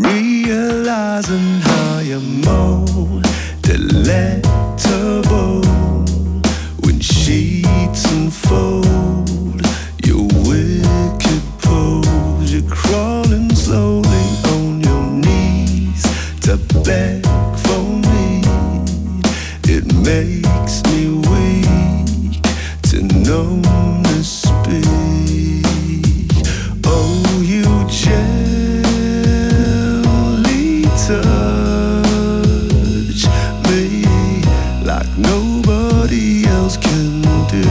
realizing how you're more delectable when sheets unfold. Your wicked pose, you're crawling slowly on your knees to beg for me. It makes me weak to know touch me like nobody else can do.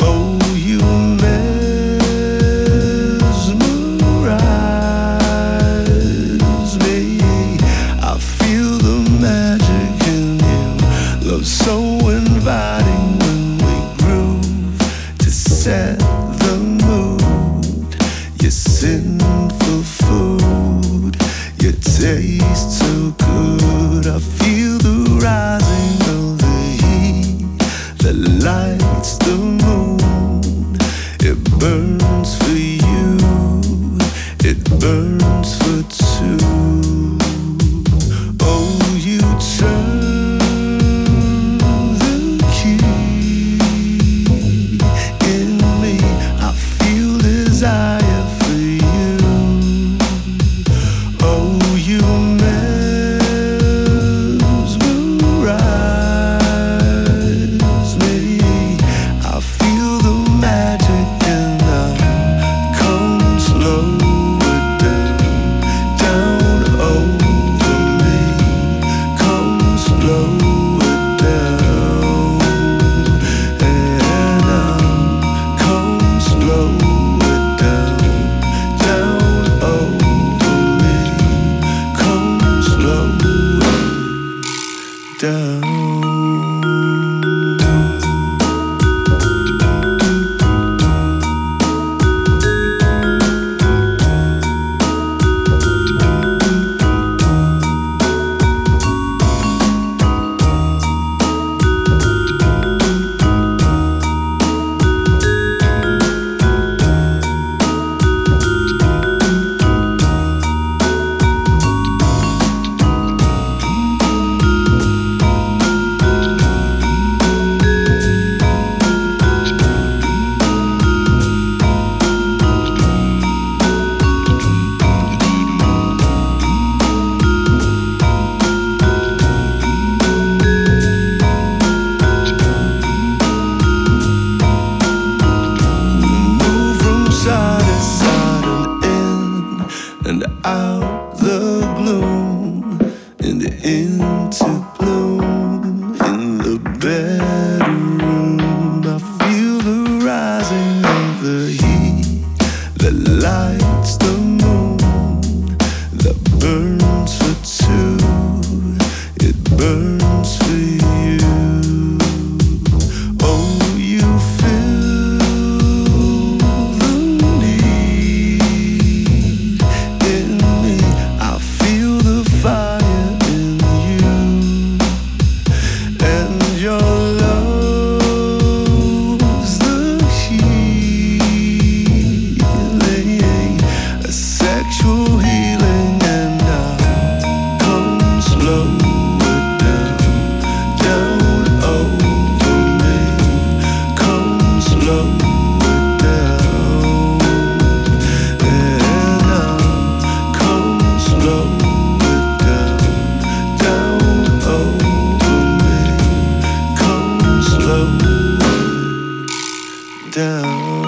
Oh, you mesmerize me. I feel the magic in you. Love so inviting when we groove to set the mood. Sinful lights the moon. It burns for you, it burns down. The heat that lights the moon that burns for two. It burns for you. Down.